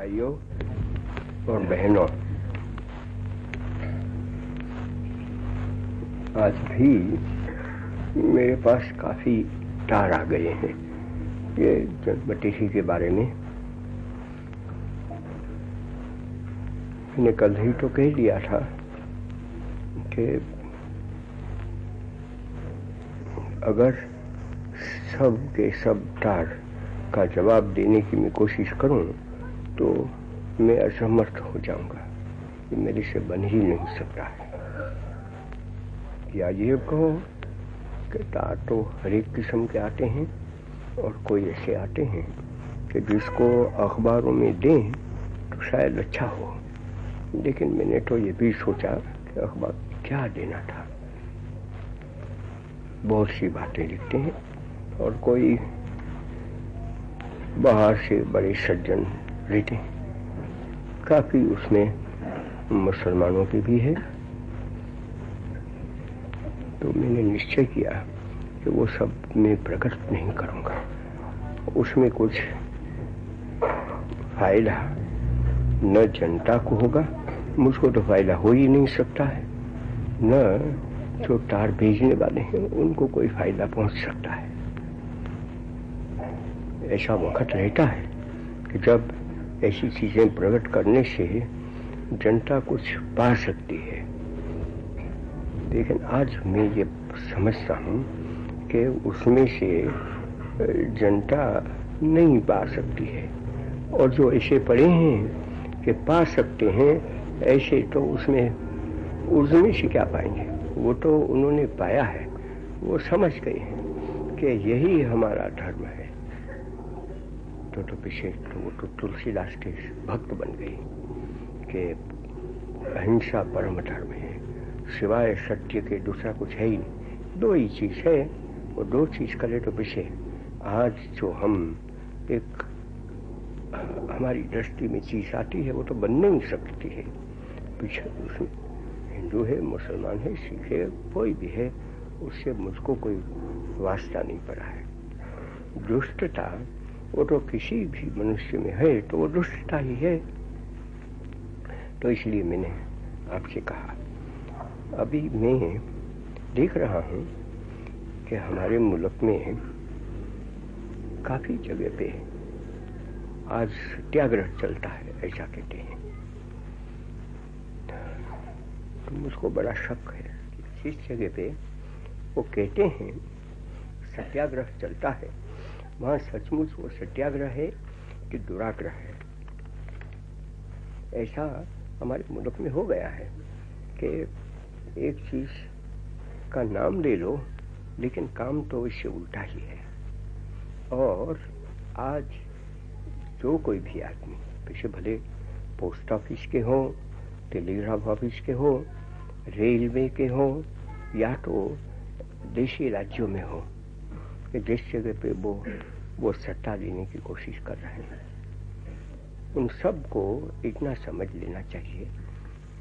भाइयों और बहनों, आज भी मेरे पास काफ़ी तार आ गए हैं। ये जन्मतिथि के बारे में मैंने कल ही तो कह दिया था कि अगर सब के सब तार का जवाब देने की मैं कोशिश करूँ तो मैं असमर्थ हो जाऊँगा ये मेरे से बन ही नहीं सकता है। या ये कहो कि तार तो हर एक किस्म के आते हैं और कोई ऐसे आते हैं कि जिसको अखबारों में दें तो शायद अच्छा हो। लेकिन मैंने तो ये भी सोचा कि अखबार क्या देना था। बहुत सी बातें लिखते हैं और कोई बाहर से बड़े सज्जन हैं काफ़ी उसमें मुसलमानों की भी है। तो मैंने निश्चय किया कि वो सब मैं प्रकट नहीं करूँगा। उसमें कुछ फ़ायदा न जनता को होगा, मुझको तो फ़ायदा हो ही नहीं सकता है। न जो तार भेजने वाले हैं, उनको कोई फ़ायदा पहुँच सकता है। ऐसा वक्त रहता है कि जब ऐसी चीज़ें प्रकट करने से जनता कुछ पा सकती है। लेकिन आज मैं ये समझता हूँ कि उसमें से जनता नहीं पा सकती है। और जो ऐसे पड़े हैं कि पा सकते हैं, ऐसे तो उसमें उसमें से क्या पाएँगे? वो तो उन्होंने पाया है। वो समझ गए हैं कि यही हमारा धर्म है। तो तो पीछे तो वो तो तुलसीदास के भक्त बन गए कि अहिंसा परम धर्म है। सिवाय सत्य के दूसरा कुछ है ही नहीं। दो ही चीज़ है वो दो चीज़ करे तो पीछे। आज जो हम एक, हमारी दृष्टि में चीज़ आती है, वो तो बन नहीं सकती है। पीछे हिंदू है, मुसलमान है, सिख है, कोई भी है, उससे मुझको कोई वास्ता नहीं पड़ा है। दुष्टता वो तो किसी भी मनुष्य में है तो वो दुष्टता ही है। तो इसलिए मैंने आपसे कहा, अभी मैं देख रहा हूँ कि हमारे मुल्क में काफ़ी जगह पे आज सत्याग्रह चलता है, ऐसा कहते हैं। तो मुझको बड़ा शक है कि जिस जगह पे वो कहते हैं, सत्याग्रह चलता है वहाँ सचमुच वो सत्याग्रह है कि दुराग्रह है। ऐसा हमारे मुल्क में हो गया है कि एक चीज़ का नाम ले लो, लेकिन काम तो इससे उल्टा ही है। और आज जो कोई भी आदमी पीछे भले पोस्ट ऑफ़िस के हों टेलीग्राफ ऑफ़िस के हों रेलवे के हो, या तो देशी राज्यों में हो कि जिस जगह पे वो वो सत्ता देने की कोशिश कर रहे हैं। उन सबको इतना समझ लेना चाहिए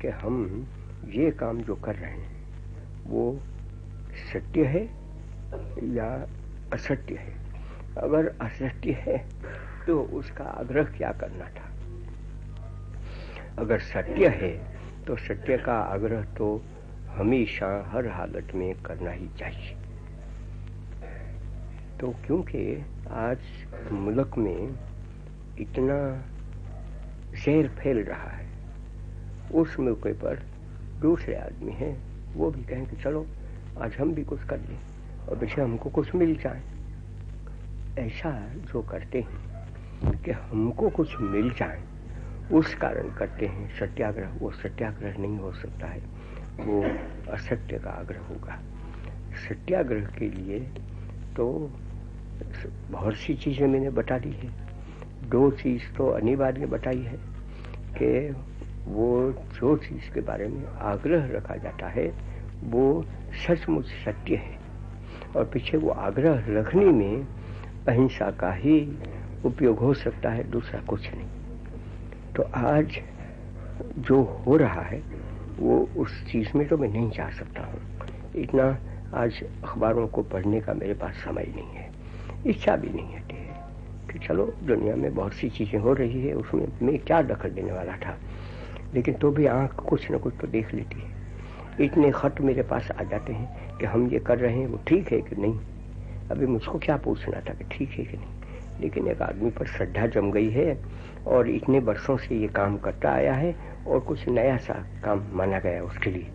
कि हम ये काम जो कर रहे हैं, वो सत्य है या असत्य है। अगर असत्य है तो उसका आग्रह क्या करना था? अगर सत्य है तो सत्य का आग्रह तो हमेशा हर हालत में करना ही चाहिए। तो क्योंकि आज मुल्क में इतना जहर फैल रहा है, उस मौके पर दूसरे आदमी हैं, वो भी कहें कि चलो, आज हम भी कुछ कर लें, और पीछे हमको कुछ मिल जाए। ऐसा जो करते हैं कि हमको कुछ मिल जाए, उस कारण करते हैं, सत्याग्रह, वो सत्याग्रह नहीं हो सकता है, वो असत्य का आग्रह होगा। सत्याग्रह के लिए तो बहुत सी चीज़ें मैंने बता दी है। दो चीज़ तो अनिवार्य बताई है कि वो जो चीज़ के बारे में आग्रह रखा जाता है, वो सचमुच सत्य है। और पीछे वो आग्रह रखने में अहिंसा का ही उपयोग हो सकता है, दूसरा कुछ नहीं। तो आज जो हो रहा है, वो उस चीज़ में तो मैं नहीं जा सकता हूँ। इतना आज अखबारों को पढ़ने का मेरे पास समय नहीं है। इच्छा भी नहीं है कि चलो, दुनिया में बहुत सी चीज़ें हो रही है, उसमें मैं क्या दखल देने वाला था? लेकिन तो भी आँख कुछ न कुछ तो देख लेती है। इतने खत मेरे पास आ जाते हैं कि हम ये कर रहे हैं, वो ठीक है कि नहीं? अभी मुझको क्या पूछना था कि ठीक है कि नहीं? लेकिन एक आदमी पर श्रद्धा जम गई है और इतने वर्षों से ये काम करता आया है और कुछ नया सा काम माना गया उसके लिए।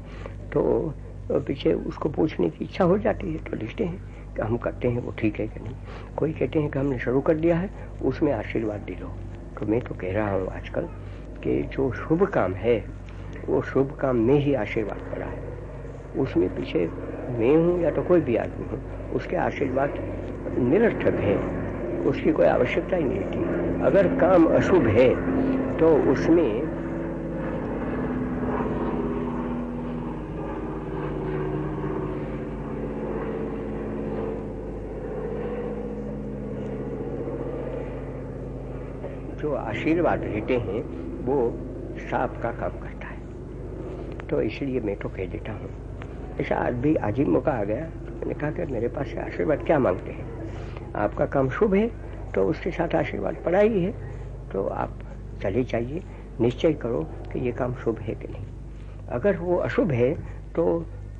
तो पीछे उसको पूछने की इच्छा हो जाती है तो लिखते हैं। हम करते हैं वो ठीक है कि नहीं। कोई कहते हैं कि हमने शुरू कर दिया है, उसमें आशीर्वाद दे लो तो मैं तो कह रहा हूँ आजकल कि जो शुभ काम है, वो शुभ काम में ही आशीर्वाद पड़ा है। उसमें पीछे मैं हूँ या तो कोई भी आदमी हूँ, उसके आशीर्वाद निरर्थक है। उसकी कोई आवश्यकता ही नहीं थी। अगर काम अशुभ है तो उसमें जो आशीर्वाद रहते हैं, वो सांप का काम करता है। तो इसलिए मैं तो कह देता हूँ, ऐसा आज भी आज मौका आ गया। मैंने कहा कि मेरे पास से आशीर्वाद क्या मांगते हैं? आपका काम शुभ है तो उसके साथ आशीर्वाद पड़ा ही है। तो आप चले जाइए, निश्चय करो कि ये काम शुभ है कि नहीं। अगर वो अशुभ है तो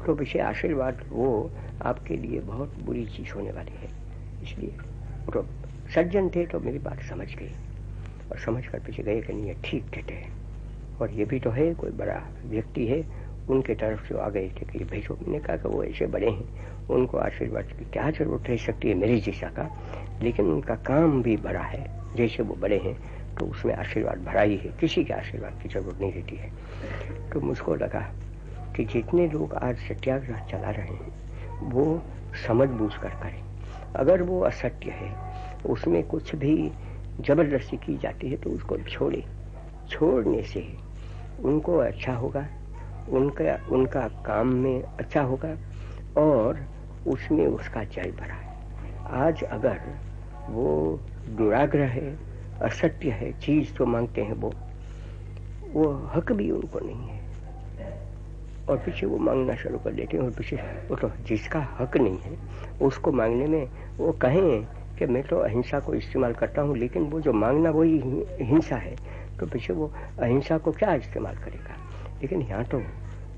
तो पीछे आशीर्वाद, वो आपके लिए बहुत बुरी चीज़ होने वाली है। इसलिए तो सज्जन थे तो मेरी बात समझ गई और समझ कर पीछे गए कि नहीं ठीक कहते हैं। और ये भी तो है, कोई बड़ा व्यक्ति है, उनके तरफ़ से आ गए थे कि भेजो। मैंने कहा कि वो ऐसे बड़े हैं, उनको आशीर्वाद की क्या ज़रूरत रह सकती है मेरी जैसा का। लेकिन उनका काम भी बड़ा है। जैसे वो बड़े हैं तो उसमें आशीर्वाद भरा ही। है किसी के आशीर्वाद की ज़रूरत नहीं रहती है। तो मुझको लगा कि जितने लोग आज सत्याग्रह चला रहे हैं, वो समझ बूझ कर करें। अगर वो असत्य है, उसमें कुछ भी ज़बरदस्ती की जाती है तो उसको छोड़े। छोड़ने से उनको अच्छा होगा, उनका उनका काम में अच्छा होगा और उसमें उसका जय भरा है। आज अगर वो दुराग्रह है, असत्य है, चीज़ जो मांगते हैं वो वो हक भी उनको नहीं है। और पीछे वो मांगना शुरू कर देते हैं और पीछे वो तो जिसका हक नहीं है, उसको मांगने में वो कहें कि मैं तो अहिंसा को इस्तेमाल करता हूँ, लेकिन वो जो मांगना वही हिंसा है। तो पीछे वो अहिंसा को क्या इस्तेमाल करेगा? लेकिन यहाँ तो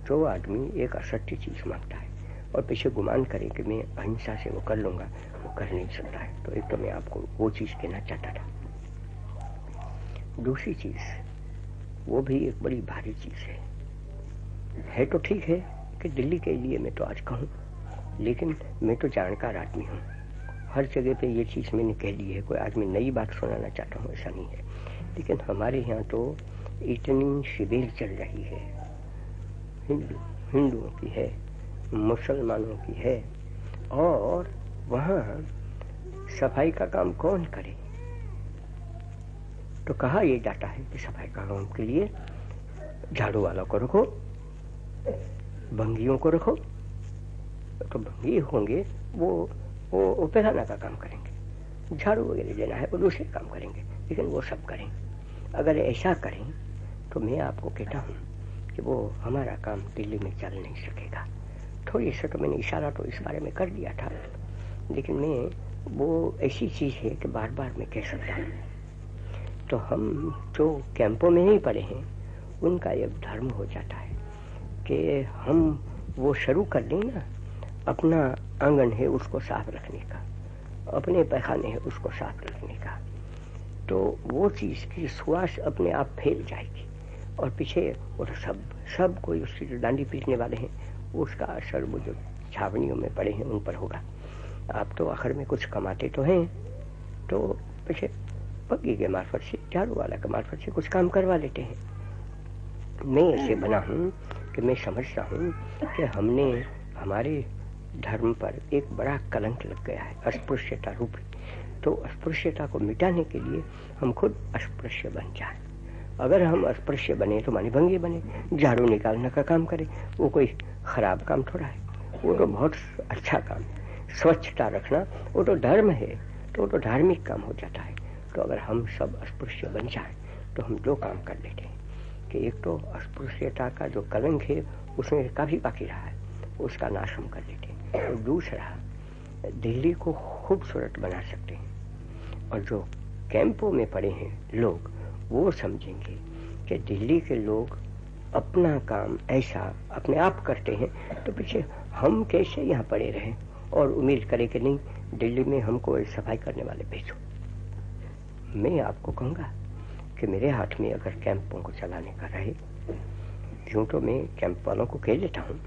जो आदमी एक असत्य चीज़ माँगता है और पीछे गुमान करे कि मैं अहिंसा से वो कर लूँगा, वो कर नहीं सकता है। तो एक तो मैं आपको वो चीज़ कहना चाहता था। दूसरी चीज़, वो भी एक बड़ी भारी चीज़ है। है तो ठीक है कि दिल्ली के लिए मैं तो आज कहूँ, लेकिन मैं तो जानकार आदमी हूँ। हर जगह पे ये चीज़ मैंने कह दी है, कोई आज मैं नई बात सुनाना चाहता हूँ, ऐसा नहीं है। लेकिन हमारे यहाँ तो इतनी शिविर चल रही है। हिंदू, हिंदुओं की है, मुसलमानों की है, और वहाँ सफ़ाई का काम कौन करे? तो कहा यह जाता है कि सफ़ाई का काम के लिए झाड़ू वालों को रखो, भंगियों को रखो तो भंगी होंगे, वो वो, पैखाना का काम करेंगे। झाड़ू वगैरह देना है वो दूसरे काम करेंगे लेकिन वो सब करें। अगर ऐसा करें तो मैं आपको कहता हूँ कि वो हमारा काम दिल्ली में चल नहीं सकेगा। थोड़ी सा तो मैंने इशारा तो इस बारे में कर दिया था लेकिन मैं वो ऐसी चीज़ है कि बार बार मैं कह सकता हूँ। तो हम जो कैंपों में नहीं पड़े हैं उनका एक धर्म हो जाता है कि हम वो शुरू कर दें ना अपना आँगन है उसको साफ़ रखने का, अपने पैखाने है उसको साफ़ रखने का। तो वो चीज़ की सुहास अपने आप फैल जाएगी और पीछे वो तो सब सब कोई उसकी जो डांडी पीटने वाले हैं, उसका असर वो जो छावनियों में पड़े हैं उन पर होगा। आप तो आखिर में कुछ कमाते तो हैं तो पीछे पग्गी के मार्फत से, झाड़ू वाला के मार्फत से कुछ काम करवा लेते हैं। मैं ऐसे बना हूँ कि मैं समझता हूँ कि हमने, हमारे धर्म पर एक बड़ा कलंक लग गया है, अस्पृश्यता रूप तो अस्पृश्यता को मिटाने के लिए हम खुद अस्पृश्य बन जाए। अगर हम अस्पृश्य बने तो मानी भंगी बने, झाड़ू निकालने का काम करें, वो कोई खराब काम थोड़ा है। वो तो बहुत अच्छा काम है। स्वच्छता रखना, वो तो धर्म है तो वो तो धार्मिक काम हो जाता है। तो अगर हम सब अस्पृश्य बन जाए तो हम दो काम कर लेते हैं। कि एक तो अस्पृश्यता का जो कलंक है, उसमें काफ़ी बाकी रहा है, उसका नाश हम कर लेते हैं। दूसरा, दिल्ली को खूबसूरत बना सकते हैं। और जो कैंपों में पड़े हैं लोग, वो समझेंगे कि दिल्ली के लोग अपना काम ऐसा अपने आप करते हैं तो पीछे हम कैसे यहाँ पड़े रहे? और उम्मीद करें कि नहीं, दिल्ली में हमको सफ़ाई करने वाले भेजो। मैं आपको कहूँगा कि मेरे हाथ में अगर कैंपों को चलाने का रहे क्यों तो मैं कैंप वालों को कह लेता हूँ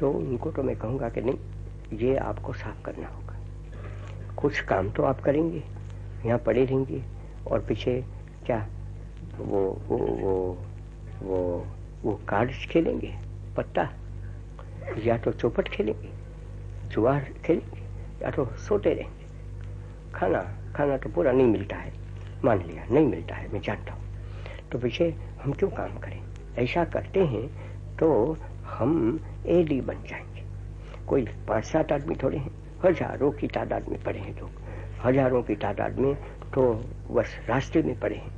तो उनको तो मैं कहूँगा कि नहीं ये आपको साफ़ करना होगा। कुछ काम तो आप करेंगे, यहाँ पड़े रहेंगे, और पीछे क्या, वो वो वो वो वो कार्ड्स खेलेंगे, पत्ता, या तो चौपट खेलेंगे, जुआर खेलेंगे, या तो सोते रहेंगे। खाना खाना तो पूरा नहीं मिलता है, मान लिया, नहीं मिलता है, मैं जानता हूँ। तो पीछे हम क्यों काम करें? ऐसा करते हैं तो हम एडी बन जाएँगे। कोई पाँच सात आदमी थोड़े हैं। हज़ारों की तादाद में पड़े हैं लोग। हज़ारों की तादाद में तो बस रास्ते में पड़े हैं।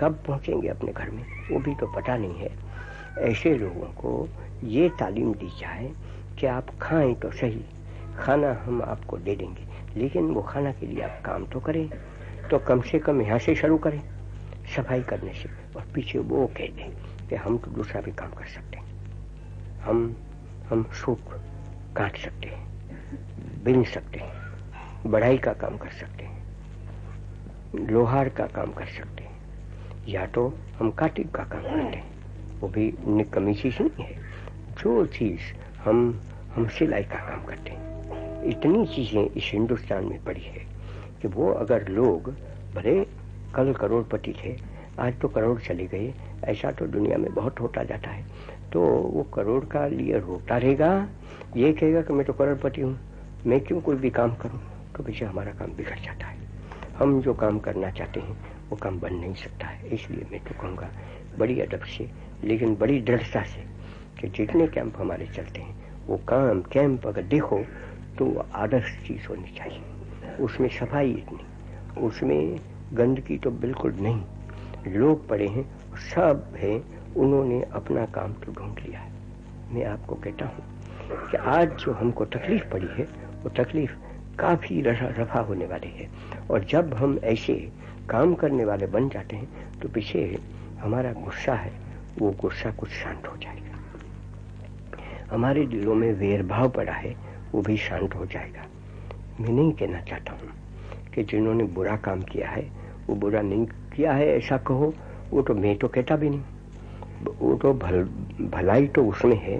कब पहुँचेंगे अपने घर में, वो भी तो पता नहीं है। ऐसे लोगों को ये तालीम दी जाए कि आप खाएँ तो सही, खाना हम आपको दे देंगे। लेकिन वो खाना के लिए आप काम तो करें तो कम से कम यहाँ से शुरू करें, सफ़ाई करने से। और पीछे वो कह दें कि हम तो दूसरा भी काम कर सकते हैं। हम हम सूप काट सकते हैं, बिन सकते हैं, बढ़ाई का काम कर सकते हैं, लोहार का काम कर सकते हैं, या तो हम काटिक का काम करते हैं। वो भी निकमी चीज़ नहीं है, जो चीज़ हम हम सिलाई का काम करते हैं। इतनी चीज़ें इस हिंदुस्तान में पड़ी है कि वो अगर लोग भले कल करोड़पति थे आज तो करोड़ चले गए, ऐसा तो दुनिया में बहुत होता जाता है। तो वो करोड़ का लिए रोता रहेगा, ये कहेगा कि मैं तो करोड़पति हूँ, मैं क्यों कोई भी काम करूँ? तो पीछे हमारा काम बिगड़ जाता है। हम जो काम करना चाहते हैं, वो काम बन नहीं सकता है, इसलिए मैं तो कहूँगा, बड़ी अदब से, लेकिन बड़ी दृढ़ता से, कि जितने कैंप हमारे चलते हैं, वो काम, कैंप अगर देखो तो आदर्श चीज़ होनी चाहिए। उसमें सफ़ाई इतनी, उसमें गंदगी तो बिल्कुल नहीं लोग पड़े हैं सब है, उन्होंने अपना काम तो ढूंढ लिया है। मैं आपको कहता हूँ कि आज जो हमको तकलीफ़ पड़ी है, वो तकलीफ़ काफ़ी रफा होने वाली है। और जब हम ऐसे काम करने वाले बन जाते हैं तो पीछे हमारा गुस्सा है, वो गुस्सा कुछ शांत हो जाएगा। हमारे दिलों में वेर भाव पड़ा है, वो भी शांत हो जाएगा। मैं नहीं कहना चाहता हूँ कि जिन्होंने बुरा काम किया है, वो बुरा नहीं किया है ऐसा कहो वो तो मैं तो कहता भी नहीं। वो तो भल, भलाई तो उसमें है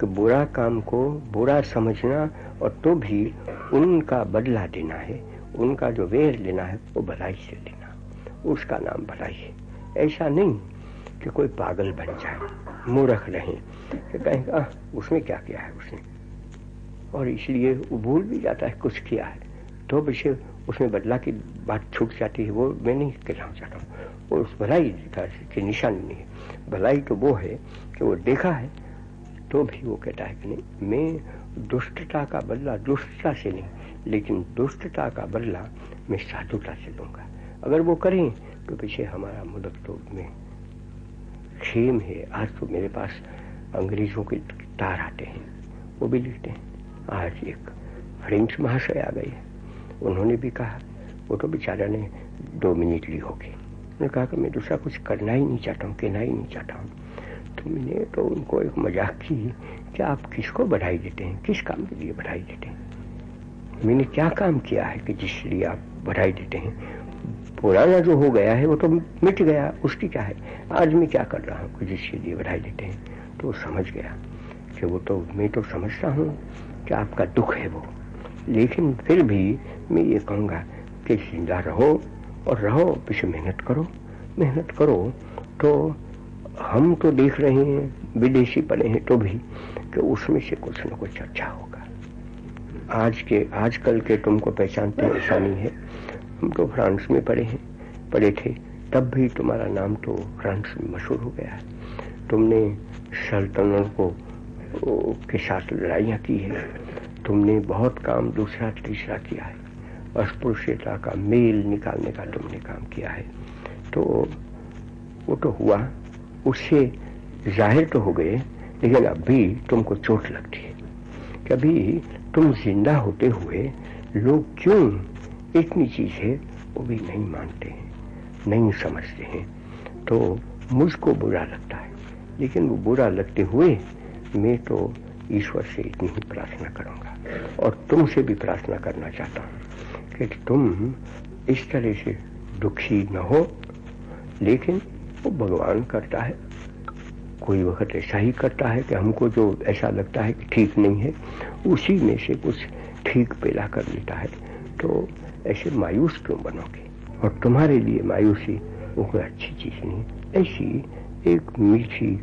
कि बुरा काम को बुरा समझना और तो भी उनका बदला देना है उनका जो वेर लेना है वो भलाई से लेना उसका नाम भलाई है। ऐसा नहीं कि कोई पागल बन जाए मूर्ख रहे कि कहेगा उसने क्या किया है उसने? और इसलिए वो भूल भी जाता है कुछ किया है। तो विषय उसमें बदला की बात छूट जाती है, वो मैं नहीं कहना चाहता हूँ। वो उस भलाई की निशानी नहीं है। भलाई तो वो है कि वो देखा है तो भी वो कहता है कि नहीं, मैं दुष्टता का बदला दुष्टता से नहीं, लेकिन दुष्टता का बदला मैं साधुता से लूँगा। अगर वो करें तो पीछे हमारा मुल्क तो में खेम है। आज तो मेरे पास अंग्रेज़ों के तार आते हैं, वो भी लिखते हैं। आज एक फ्रेंच महाशय आ गए उन्होंने भी कहा, वो तो बेचारा ने दो मिनट ली होगी। उन्होंने कहा कि मैं दूसरा कुछ करना ही नहीं चाहता हूँ, कहना ही नहीं चाहता हूँ। तो मैंने तो उनको एक मज़ाक की कि आप किसको बधाई देते हैं, किस काम के लिए बधाई देते हैं? मैंने क्या काम किया है कि जिस लिए आप बधाई देते हैं? पुराना जो हो गया है, वो तो मिट गया, उसकी क्या है? आज मैं क्या कर रहा हूँ जिसके लिए बधाई देते हैं? तो समझ गया कि वो तो मैं तो समझता हूँ कि आपका दुख है वो। लेकिन फिर भी मैं ये कहूँगा कि ज़िंदा रहो और रहो पीछे मेहनत करो। मेहनत करो तो हम तो देख रहे हैं, विदेशी पड़े हैं तो भी, कि उसमें से कुछ न कुछ अच्छा होगा। आज के, आजकल के तुमको पहचानते ऐसा नहीं है। हम तो फ्रांस में पढ़े हैं पढ़े थे। तब भी तुम्हारा नाम तो फ्रांस में मशहूर हो गया। है तुमने सल्तनत को के साथ लड़ाइयाँ की है। तुमने बहुत काम, दूसरा, तीसरा किया है। अस्पृश्यता का मेल निकालने का तुमने काम किया है। तो वो तो हुआ। उससे ज़ाहिर तो हो गए, लेकिन अभी तुमको चोट लगती है। कभी तुम ज़िंदा होते हुए लोग क्यों इतनी चीज़ है वो भी नहीं मानते हैं, नहीं समझते हैं। तो मुझको बुरा लगता है। लेकिन वो बुरा लगते हुए मैं तो ईश्वर से इतनी ही प्रार्थना करूँगा। और तुमसे भी प्रार्थना करना चाहता हूँ कि तुम इस तरह से दुखी न हो, लेकिन वो भगवान करता है। कोई वक्त ऐसा ही करता है कि हमको जो ऐसा लगता है कि ठीक नहीं है, उसी में से कुछ ठीक पैदा कर लेता है। तो ऐसे मायूस क्यों बनोगे? और तुम्हारे लिए मायूसी वो कोई अच्छी चीज़ नहीं ऐसी एक मीठी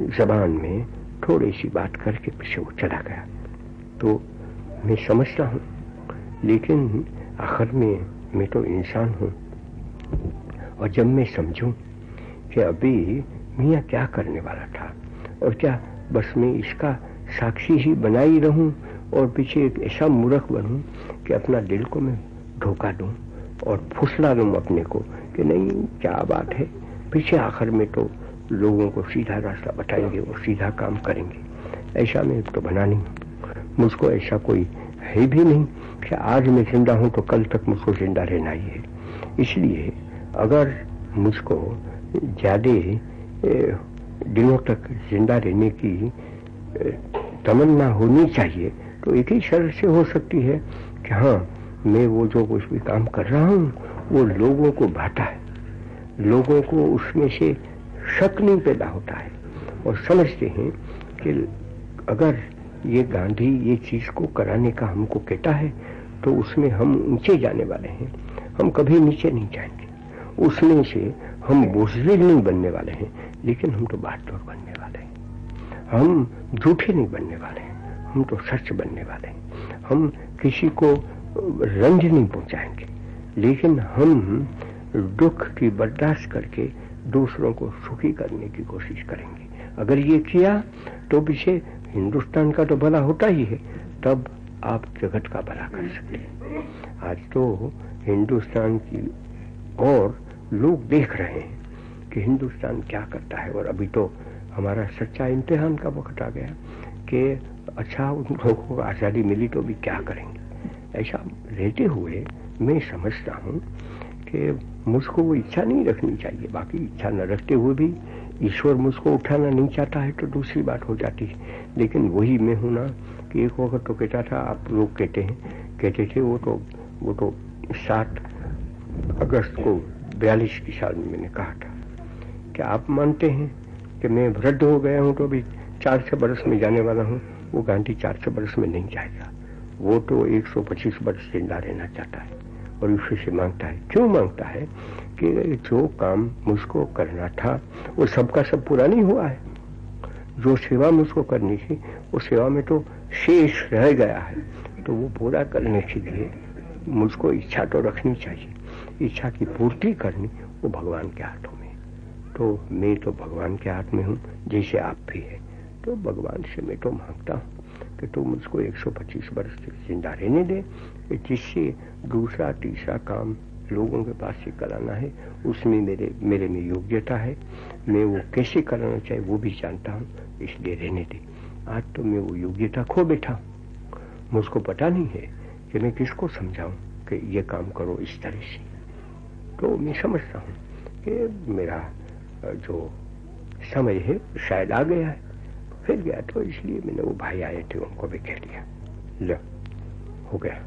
जबान में थोड़ी सी बात करके पीछे वो चला गया। तो मैं समझता हूँ, लेकिन आखिर में मैं तो इंसान हूँ। और जब मैं समझूं कि अभी मियाँ क्या करने वाला था, और क्या बस मैं इसका साक्षी ही बना ही रहूँ, और पीछे एक ऐसा मूर्ख बनूं कि अपना दिल को मैं धोखा दूँ और फुसला दूँ अपने को कि नहीं, क्या बात है। पीछे आखिर में तो लोगों को सीधा रास्ता बताएँगे और सीधा काम करेंगे। ऐसा मैं तो बना नहीं मुझको ऐसा कोई है भी नहीं कि आज मैं ज़िंदा हूँ तो कल तक मुझको ज़िंदा रहना ही है। इसलिए अगर मुझको ज़्यादा दिनों तक ज़िंदा रहने की तमन्ना होनी चाहिए तो एक ही शर्त से हो सकती है कि हाँ मैं वो जो कुछ भी काम कर रहा हूँ, वो लोगों को भाता है। लोगों को उसमें से शक नहीं पैदा होता है। और समझते हैं कि अगर ये गांधी ये चीज़ को कराने का हमको कहता है तो उसमें हम ऊँचे जाने वाले हैं। हम कभी नीचे नहीं जाएँगे। उसमें से हम बुजदिल नहीं बनने वाले हैं, लेकिन हम तो बहादुर बनने वाले हैं। हम झूठे नहीं बनने वाले हैं, हम तो सच बनने वाले हैं। हम किसी को रंज नहीं पहुंचाएँगे, लेकिन हम दुख की बर्दाश्त करके दूसरों को सुखी करने की कोशिश करेंगे। अगर ये किया तो पीछे हिंदुस्तान का तो भला होता ही है, तब आप जगत का भला कर सकते हैं। आज तो हिंदुस्तान की और लोग देख रहे हैं कि हिंदुस्तान क्या करता है, और अभी तो हमारा सच्चा इम्तिहान का वक्त आ गया कि अच्छा उन लोगों को आज़ादी मिली तो भी क्या करेंगे। ऐसा रहते हुए मैं समझता हूँ कि मुझको वो इच्छा नहीं रखनी चाहिए, बाकी इच्छा न रखते हुए भी ईश्वर मुझको उठाना नहीं चाहता है तो दूसरी बात हो जाती है। लेकिन वही मैं हूँ ना कि एक वक्त तो कहता था, आप लोग कहते हैं, कहते थे वो तो वो तो सात अगस्त को बयालीस की साल में मैंने कहा था। कि आप मानते हैं कि मैं वृद्ध हो गया हूँ तो अभी चार सौ बरस में जाने वाला हूँ? वो गांधी चार सौ बरस में नहीं जाएगा। वो तो 125 वर्ष ज़िंदा रहना चाहता है और ईश्वर से माँगता है। क्यों माँगता है? कि जो काम मुझको करना था, वो सबका सब पूरा नहीं हुआ है। जो सेवा मुझको करनी थी वो सेवा में तो शेष रह गया है। तो वो पूरा करने के लिए मुझको इच्छा तो रखनी चाहिए। इच्छा की पूर्ति करनी, वो भगवान के हाथों में तो मैं तो भगवान के हाथ में हूँ, जैसे आप भी है। तो भगवान से मैं तो माँगता हूँ कि तू मुझको 125 वर्ष तक ज़िंदा रहने दे, जिससे दूसरा तीसरा काम लोगों के पास से कराना है, उसमें मेरे मेरे में योग्यता है। मैं वो कैसे कराना चाहिए वो भी जानता हूँ, इसलिए रहने दे। आज तो मैं वो योग्यता खो बैठा मुझको पता नहीं है कि मैं किसको समझाऊं कि ये काम करो इस तरह से। तो मैं समझता हूँ कि मेरा जो समय है, शायद आ गया है। फिर गया तो इसलिए मैंने वो भाई आए थे, उनको भी कह दिया। लो, हो गया।